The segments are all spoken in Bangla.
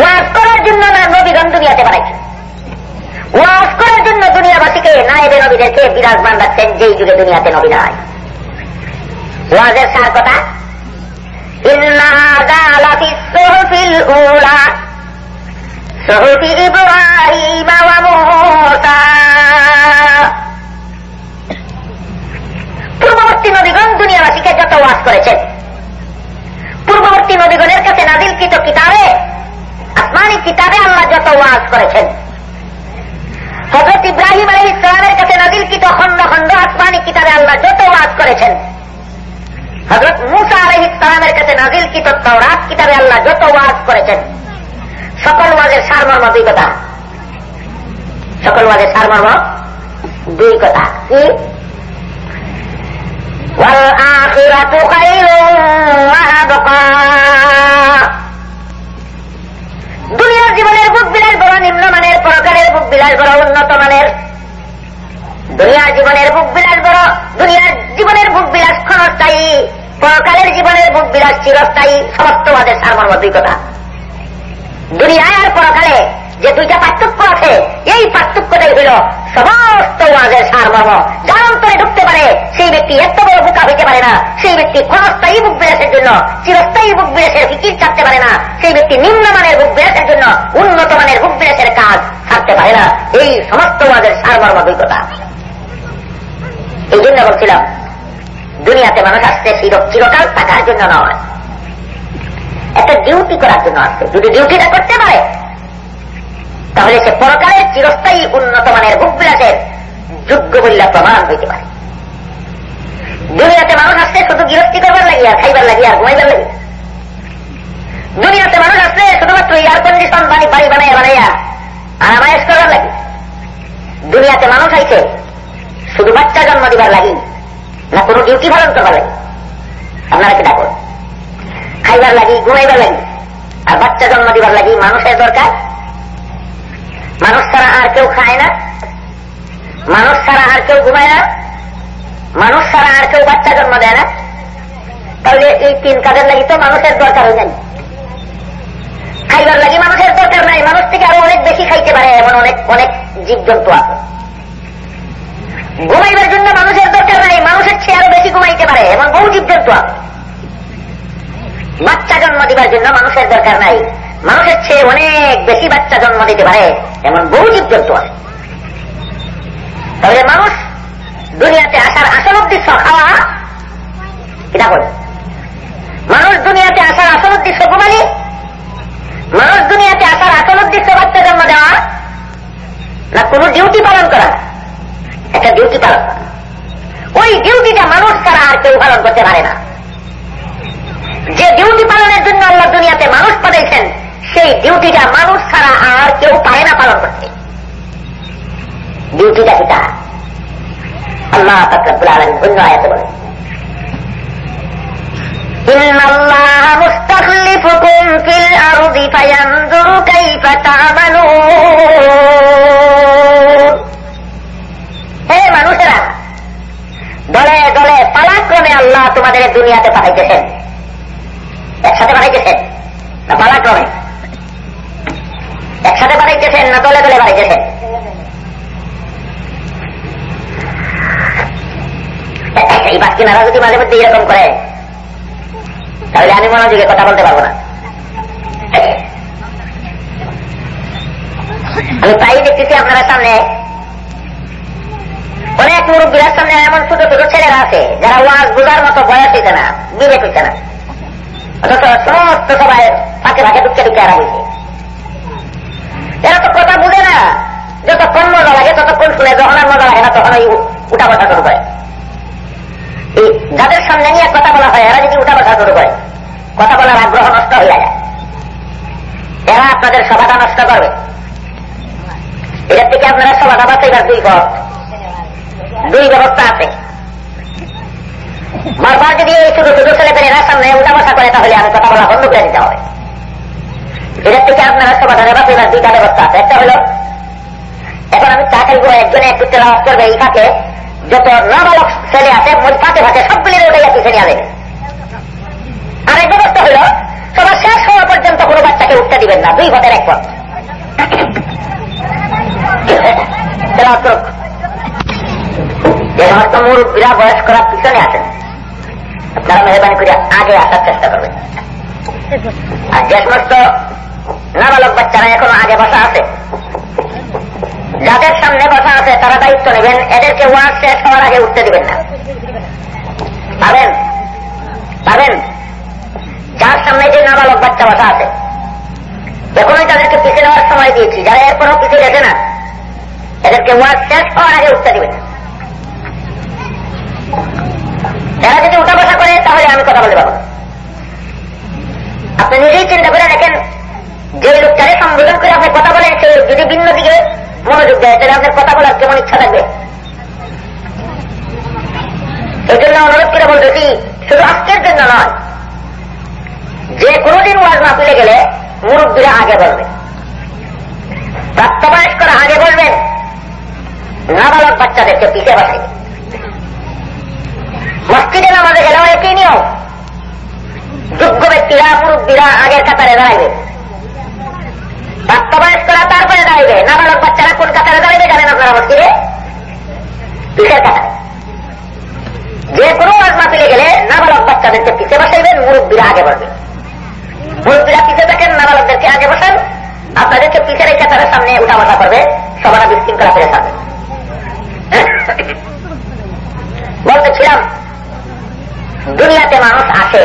ওয়াজ করার জন্য না নবীগণ দুনিয়াতে বানাইছে? ওয়াজ করার জন্য দুনিয়াবাসীকে নায়েবে নবীদেরকে বিরাজমান রাখছেন যেই যুগে দুনিয়াতে নবী নাই। ওয়াজের সার কথা? পূর্ববর্তী নবীগণ দুনিয়াবাসীকে যত ওয়াজ করেছেন, পূর্ববর্তী নবীগণের কাছে নাজিলকৃত কিতাবে আসমানি কিতাবে আল্লাহ যত ওয়াজ করেছেন হজরত ইব্রাহিম আলী ইসলামের কাছে নাজিলকৃত খন্ড খন্ড আসমানি কিতাবে আল্লাহ যত ওয়াজ করেছেন হজরত মুসা আলহ ইসলামের কাছে নাজিলকৃত তওরাত কিতাবে আল্লাহ যত ওয়াজ করেছেন সকল ওয়াজের সারমর্ম দুই কথা সকল ওয়াজের সারমর্ম দুই কথা কি والآخرة خير وأبقى বড় নিম্নমানের পরকালের বুক বিলাস বড় উন্নত মানের। দুনিয়ার জীবনের বুক বিলাস বড় দুনিয়ার জীবনের বুক বিলাস ক্ষণস্থায়ী। পরকালের জীবনের বুক বিলাস চিরস্থায়ী। সমস্ত আমাদের সারমর্ম, দুই সমস্ত ওয়াজের সারমর্ম যার ঢুকতে পারে, সেই ব্যক্তি এত বড় বোকা হইতে পারে না। সেই ব্যক্তি ক্ষণস্থায়ী বুক বিলাসের জন্য, চিরস্থায়ী বুক বিলাসের ফিকির ছাড়তে পারে না। সেই ব্যক্তি নিম্নমানের বুক বিলাসের জন্য, উন্নত মানের বুক বিলাসের কাজ ছাড়তে পারে না। এই সমস্ত ওয়াজের সারমর্ম অভিজ্ঞতা। এই জন্য বলছিলাম, দুনিয়াতে মানুষ আসছে চিরকাল থাকার জন্য নয়। একটা ডিউটি করার জন্য আসছে। যদি ডিউটিটা করতে পারে তাহলে সে পরকালের চিরস্থায়ী উন্নত মানের বুক বিলাসের যোগ্য বললে প্রমাণ হইতে পারে। দুনিয়াতে মানুষ আসছে শুধু গৃহস্থী করবার লাগিয়া খাইবার লাগিয়া ঘুমাইবার লাগিয়া দুনিয়াতে মানুষ আসছে শুধুমাত্র এয়ার কন্ডিশন বাড়ি বাড়ি বানাইয়া বানাইয়া আরামায়েশ করবার লাগি। দুনিয়াতে মানুষ আইছে শুধু বাচ্চা জন্ম দিবার লাগি না কোনো ডিউটি পালন করবার লাগি। আপনারা কি ডাকুন খাইবার লাগি, ঘুমাইবার লাগি। আর বাচ্চা জন্ম দিবার লাগি মানুষের দরকার মানুষ ছাড়া আর কেউ খায় না? মানুষ ছাড়া আর কেউ ঘুমায় না? মানুষ ছাড়া আর কেউ বাচ্চা জন্ম দেয় না? তাহলে এই তিন কাজের লাগি তো মানুষের দরকার হয়ে যায় খাইবার লাগি মানুষের দরকার নাই। মানুষ থেকে আরও অনেক বেশি খাইতে পারে এমন অনেক অনেক জীবজন্তু আছে। ঘুমাইবার জন্য মানুষের দরকার নাই। মানুষের চেয়ে আরও বেশি ঘুমাইতে পারে এমন বহু জীবজন্তু আছে। বাচ্চা জন্ম দিবার জন্য মানুষের দরকার নাই। মানুষের চেয়ে অনেক বেশি বাচ্চা জন্ম দিতে পারে, এমন বহু জীবজন্তু আছে। তাহলে মানুষ দুনিয়াতে আসার আসল উদ্দেশ্য খাওয়া, এটা করে মানুষ দুনিয়াতে আসার আসল উদ্দেশ্য ঘুমালি মানুষ দুনিয়াতে আসার আসল উদ্দেশ্য বাচ্চা জন্ম দেওয়া না কোন ডিউটি পালন করা একটা ডিউটি পালন করা ওই ডিউটিটা মানুষ ছাড়া আর কেউ পালন করতে পারে না যে ডিউটি পালনের জন্য আল্লাহ দুনিয়াতে মানুষ পাঠাইছেন সেই ডিউটিটা মানুষ ছাড়া আর কেউ পারে না পালন করতে ডিউটিটা কিটা আল্লাহ ফকরবুল আলম অন্য আয়াতে বলেন إن الله مستخلفكم في الأرض فينظر كيف تعملون হে মানুষেরা দলে দলে পালাক্রমে আল্লাহ তোমাদের দুনিয়াতে পাঠাইতেছেন একসাথে পাঠাইতেছেন না পালাক্রমে একসাথে পাঠাইতেছেন না দলে দলে পাঠাইতেছেন এই বাক্যিনারা যদি মাঝে মধ্যে এরকম করে, তাহলে আমি মনোযোগে কথা বলতে পারব না। আমি তাই দেখতেছি আপনারা সামনে, অনেক মুরব্বীর সামনে এমন ছোট ছোট ছেলেরা আছে, যারা ওয়াজ বোঝার মতো বয়স হইছে না, বিবেক হইছে না। অথচ সমস্ত সবাই ফাঁকে ফাঁকে ঢুকতে ঢুকতে আরা হয়েছে। এরা তো কথা বুঝে না, যতক্ষণ মজা লাগে ততক্ষণ শুনে, যখন আর মজা লাগে না তখন ওই উঠা বসা শুরু করে। যাদের সামনে নিয়ে কথা বলা হয়, এরা যদি উঠা বসা শুরু করে, কথা বলার আগ্রহ নষ্ট হয়ে যায়। এরা আপনাদের সভাটা নষ্ট করবে। এটার থেকে আপনারা সভাটা বাঁচাইবার দুই পথ। দুই ব্যবস্থা আছে। বারবার যদি এই ছোট ছোট ছেলে পেলেরা সামনে উঠা বসা করে, তাহলে আমি কথা বলা বন্ধ করে দিতে হবে। এটার থেকে আপনারা সমাধানে বাঁচাইবার দুইটা ব্যবস্থা আছে। একটা হলো, এখন আমি চা খাইব একজনে একটু তেলাওয়াত করবে এই ফাঁকে যত নাবালক ছেলে আছে ফাঁকে ফাঁকে সবগুলি ওটাই একটু ছেলে আনে আরেক ব্যবস্থা হলো, সবার শেষ হওয়া পর্যন্ত কোনো বাচ্চাকে উঠতে দিবেন না, দুই পথের এক পথ সমস্ত মুরব্বীরা বয়স্করা পিছনে আছেন আপনারা মেহরবানি করে আগে আসার চেষ্টা করবেন। আর যে সমস্ত নাবালক বাচ্চারা এখনও আগে বসা আছে যাদের সামনে বসা আছে, তারা দায়িত্ব নেবেন। এদেরকে ওয়াজ শেষ হওয়ার আগে উঠতে দিবেন না। পাবেন? পাবেন? যার সামনে যে নাবালক বাচ্চা বসা আছে। যখনই তাদেরকে পিছিয়ে নেওয়ার সময় দিয়েছি, যারা এরপরও পিছিয়ে গেছে না, এদেরকে ওয়াজ শেষ হওয়ার আগে উঠতে দিবেন এরা যদি উঠা বসা করে, তাহলে আমি কথা বলতে পারব আপনি নিজেই চিন্তা করে দেখেন, যে লোকটারে সম্বোধন করে আপনি কথা বলেন, সে যদি ভিন্ন দিকে মনোযোগ দেয়, তাহলে আপনার কথা বলার কেমন ইচ্ছা থাকবে? এই জন্য অনুরোধ করে বলতেছি, শুধু আজকের জন্য নয়, যে কোনোদিন ওয়াজ না পেলে গেলে মুরব্বীরা আগে বলবে। প্রাপ্তবয়স্করা আগে বলবেন, নাবালক বাচ্চাদেরকে পিছিয়ে বসাইবে মসজিদে নামাজে গেলেও একই নিয়ম। যোগ্য ব্যক্তিরা, মুরব্বীরা আগের কাতারে দাঁড়াইবে। প্রাপ্তবয়স্করা তারপরে দাঁড়াইবে নাবালক বাচ্চারা কোন কাতারে দাঁড়াইবে জানেন আপনারা মসজিদে পিছের কাতারে যে কোনো ওয়াজ মাহফিলে গেলে নাবালক বাচ্চাদেরকে পিছিয়ে বসাইবেন মুরব্বীরা আগে বলবে মুরব্বীরা পিছিয়ে থাকেন নাবালকদেরকে আগে বসান আপনাদেরকে পিছিয়ে রেখে তারা সামনে উঠা বসা করবে সবারা বিশৃঙ্খলা ফিরে থাকবে বলতেছিলাম দুনিয়াতে মানুষ আসে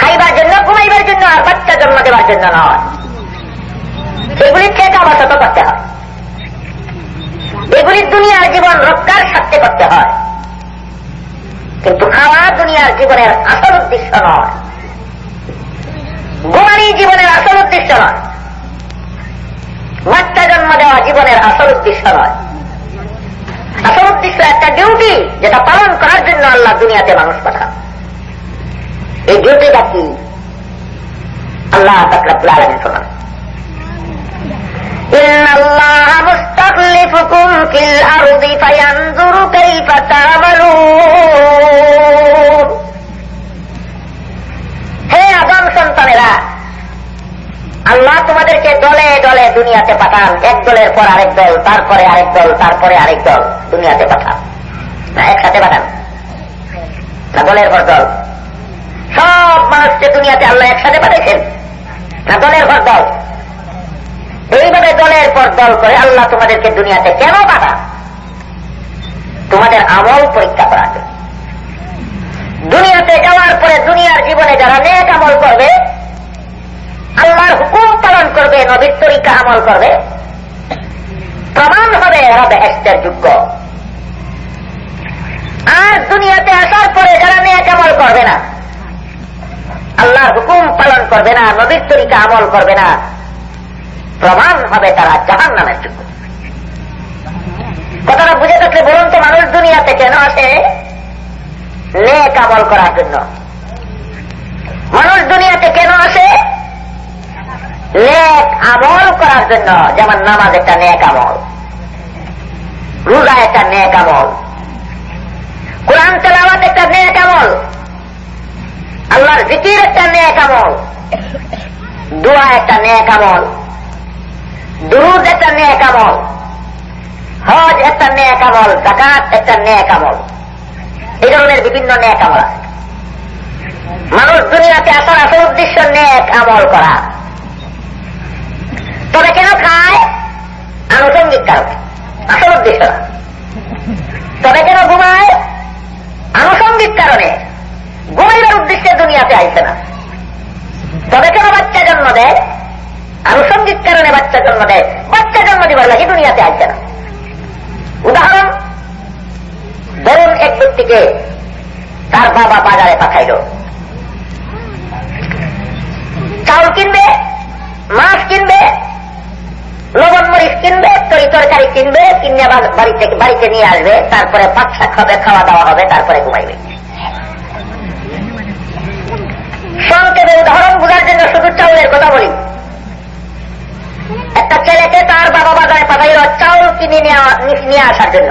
খাইবার জন্য ঘুমাইবার জন্য আর বাচ্চা জন্ম দেওয়ার জন্য নয় সেগুলি থেকে অবসত করতে হয়। এগুলি দুনিয়ার জীবন রক্ষার সাথে করতে হয়। কিন্তু খাওয়া দুনিয়ার জীবনের আসল উদ্দেশ্য নয়। ঘুমানি জীবনের আসল উদ্দেশ্য নয়। বাচ্চা জন্ম দেওয়া জীবনের আসল উদ্দেশ্য নয়। আসল উদ্দেশ্য একটা ডিউটি যেটা পালন করার জন্য আল্লাহ দুনিয়াতে মানুষ পাঠান। এই ডিউটিটা কি? আল্লাহ তাকরাবুল আলমী শোনান إن الله مستخلفكم في الأرض فينظر كيف تعملون হে আদম সন্তানেরা আল্লাহ তোমাদেরকে দলে দলে দুনিয়াতে পাঠান এক দলের পর আরেক দল তারপরে আরেক দল তারপরে আরেক দল দুনিয়াতে পাঠান না একসাথে পাঠান না দলের পর দল সব মানুষকে দুনিয়াতে আল্লাহ একসাথে পাঠাইছেন না দলের পর দল এইভাবে দলের পর দল করে আল্লাহ তোমাদেরকে দুনিয়াতে কেন পাঠা তোমাদের আমল পরীক্ষা করা দুনিয়াতে যাওয়ার পরে দুনিয়ার জীবনে যারা নেক আমল করবে, আল্লাহর হুকুম পালন করবে, নবীর তরিকা আমল করবে, প্রমাণ হবে এরা বেহেস্তের যোগ্য। আর দুনিয়াতে আসার পরে যারা নেক আমল করবে না আল্লাহর হুকুম পালন করবে না, নবীর তরিকা আমল করবে না। প্রমাণ হবে তারা জাহান নামের যোগ্য। কথাটা বুঝে থাকলে বলুন তো, মানুষ দুনিয়াতে কেন আসে? নেক আমল করার জন্য। মানুষ দুনিয়াতে কেন আসে? নেক আমল করার জন্য। যেমন নামাজ একটা নেক আমল, রোজা একটা নেক আমল, কোরআন তেলাওয়াত একটা নেক আমল। আল্লাহর জিকির একটা নেক আমল দোয়া একটা নেক আমল দুরুদ একটা নেক আমল হজ একটা নেক আমল জাকাত একটা নেক আমল এই ধরনের বিভিন্ন নেক আমল আছে মানুষ দুনিয়াতে আসার আসল উদ্দেশ্য নেক আমল করা। তবে কেন খায়? আনুষঙ্গিক কারণে। আসল উদ্দেশ্য তবে কেন ঘুমায়? আনুষঙ্গিক কারণে। ঘুমাইবার উদ্দেশ্যে দুনিয়াতে আইছে না। তবে কেন বাচ্চা জন্ম দেয়? আনুষঙ্গিক কারণে বাচ্চা জন্ম দেয়। বাচ্চা জন্ম দিবার লাগে দুনিয়াতে আসছে না। উদাহরণ ধরুন এক ব্যক্তিকে তার বাবা বাজারে পাঠাইল। চাউল কিনবে, মাছ কিনবে, লবণ মরিচ কিনবে, তরি তরকারি কিনবে, কিনে বাড়িতে বাড়িতে নিয়ে আসবে, তারপরে শাক হবে, খাওয়া দাওয়া হবে, তারপরে ঘুমাইবে সংক্ষেপে উদাহরণ বোঝার জন্য শুধু চাউলের কথা বলি একটা ছেলেকে তার বাজারে চাউল কিনে নিয়ে আসার জন্য।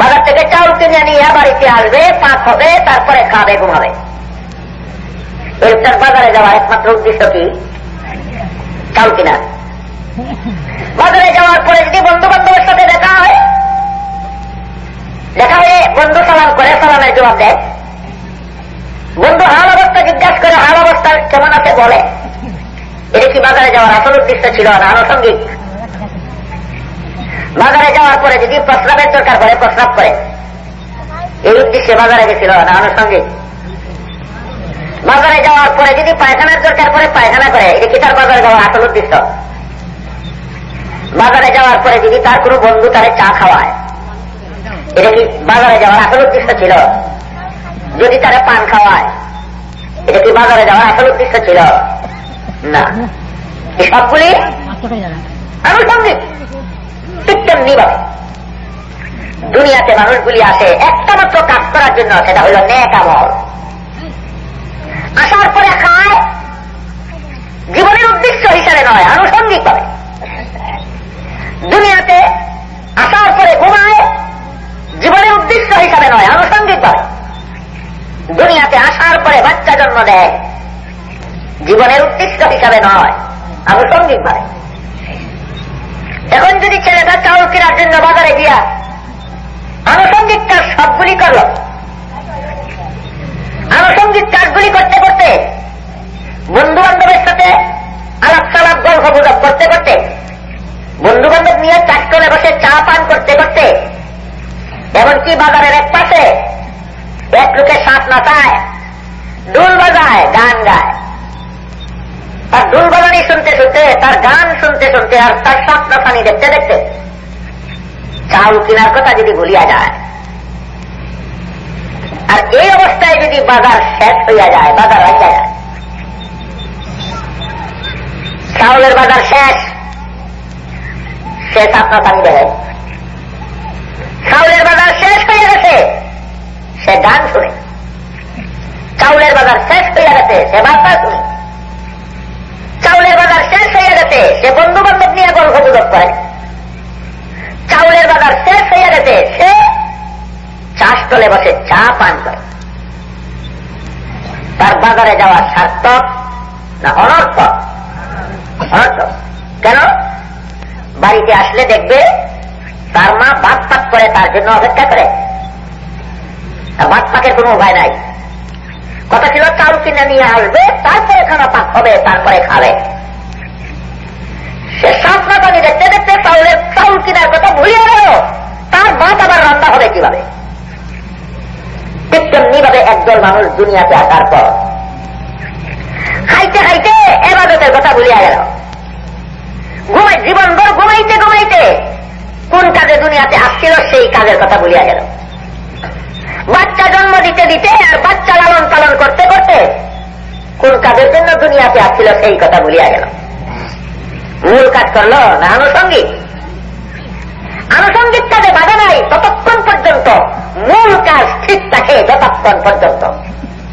বাজার থেকে চাউল কিনে নিয়ে বাড়িতে আসবে, পাক হবে, তারপরে খাবে, ঘুমাবে। বাজারে যাওয়ার একমাত্র উদ্দেশ্য কি? চাউল কিনা বাজারে যাওয়ার পরে যদি বন্ধু উদ্দেশ্য ছিল, না আনুষঙ্গিক বাজারে যাওয়ার পরে যদি প্রস্রাবের দরকার করে প্রস্রাব করে এই উদ্দেশ্যে বাজারে গেছিল, না আনুষঙ্গিক বাজারে যাওয়ার পরে যদি পায়খানার দরকার করে পায়খানা করে। এটা কি তার বাজারে যাওয়ার আসল উদ্দেশ্য? বাজারে যাওয়ার পরে যদি তার কোনো বন্ধু তারে চা খাওয়ায়, এটা কি বাজারে যাওয়ার আসল উদ্দেশ্য ছিল? যদি তারা পান খাওয়ায়, এটা কি বাজারে যাওয়ার আসল উদ্দেশ্য ছিল? না। সবগুলি আনুষঙ্গিক ঠিক তেমনি ভাবে দুনিয়াতে মানুষগুলি আসে একটা মাত্র কাজ করার জন্য সেটা হইল নেক আমল। আসার পরে খায়। জীবনের উদ্দেশ্য হিসাবে নয় আনুষঙ্গিক ভাবে। দুনিয়াতে আসার পরে ঘুমায়। জীবনের উদ্দেশ্য হিসাবে নয় আনুষঙ্গিক ভাবে। দুনিয়াতে আসার পরে বাচ্চা জন্ম দেয়। জীবনের উদ্দেশ্য হিসাবে নয়। আনুষঙ্গিক ভাবে এখন যদি ছেলেটা চাউল কেনার জন্য বাজারে গিয়া আনুষঙ্গিক কাজ সবগুলি করল, আনুষঙ্গিক কাজগুলি করতে করতে বন্ধু বান্ধবের সাথে আলাপ সালাপ গল্প গুজব করতে করতে বন্ধু বান্ধব নিয়ে চারটনে বসে চা পান করতে করতে এমনকি বাজারের এক পাশে এক লোকে শ্বাস নাচায় ডুল বাজায়, গান গায়। তার বাজানি শুনতে শুনতে, তার গান শুনতে শুনতে আর তার শ্বাস নাচানি দেখতে দেখতে চাউল কেনার কথা যদি ভুলিয়া যায়, আর এই অবস্থায় যদি বাজার শেষ হইয়া যায়, বাজার হইয়া যায়, চাউলের বাজার শেষ, সে শ্বাস নাচানি দেয় চাউলের বাজার শেষ হয়ে গেছে, সে গান শুনে। চাউলের বাজার শেষ হয়ে গেছে, সে বার্তা শুনে চাউলের বাজার শেষ হয়ে গেছে সে বন্ধু বান্ধব নিয়ে গল্প গুজব করে। চাউলের বাজার শেষ হয়ে গেছে, সে চাষ তলে বসে চা পান করে। তার বাজারে যাওয়া সার্থক না অনর্থক? অনর্থক। কেন? বাড়িতে আসলে দেখবে তার মা বাদ পাক করে তার জন্য অপেক্ষা করে। বাদ পাকের কোন উপায় নাই। কথা ছিল, চাউল কিনে নিয়ে আসবে, তারপরে খানা পাক হবে, তারপরে খাবে। সে স্বপ্ন পানি দেখতে দেখতে চাউলের চাউল কিনার কথা ভুলিয়ে গেল। তার ভাত আবার রান্না হবে কীভাবে? ঠিক তেমনি ভাবে একদল মানুষ দুনিয়াতে আসার পর খাইতে খাইতে এবাদতের কথা ভুলিয়া গেল। ঘুমাই জীবন ভর ঘুমাইতে ঘুমাইতে কোন কাজে দুনিয়াতে আসছিল সেই কাজের কথা ভুলিয়া গেল। বাচ্চা জন্ম দিতে দিতে আর বাচ্চা লালন পালন করতে করতে কোন কাজের জন্য দুনিয়াতে আসছিল সেই কথা ভুলিয়া গেল। মূল কাজ করল, না আনুষঙ্গিক? আনুষঙ্গিক কাজে বাধা নাই, ততক্ষণ পর্যন্ত মূল কাজ ঠিক থাকে, যতক্ষণ পর্যন্ত।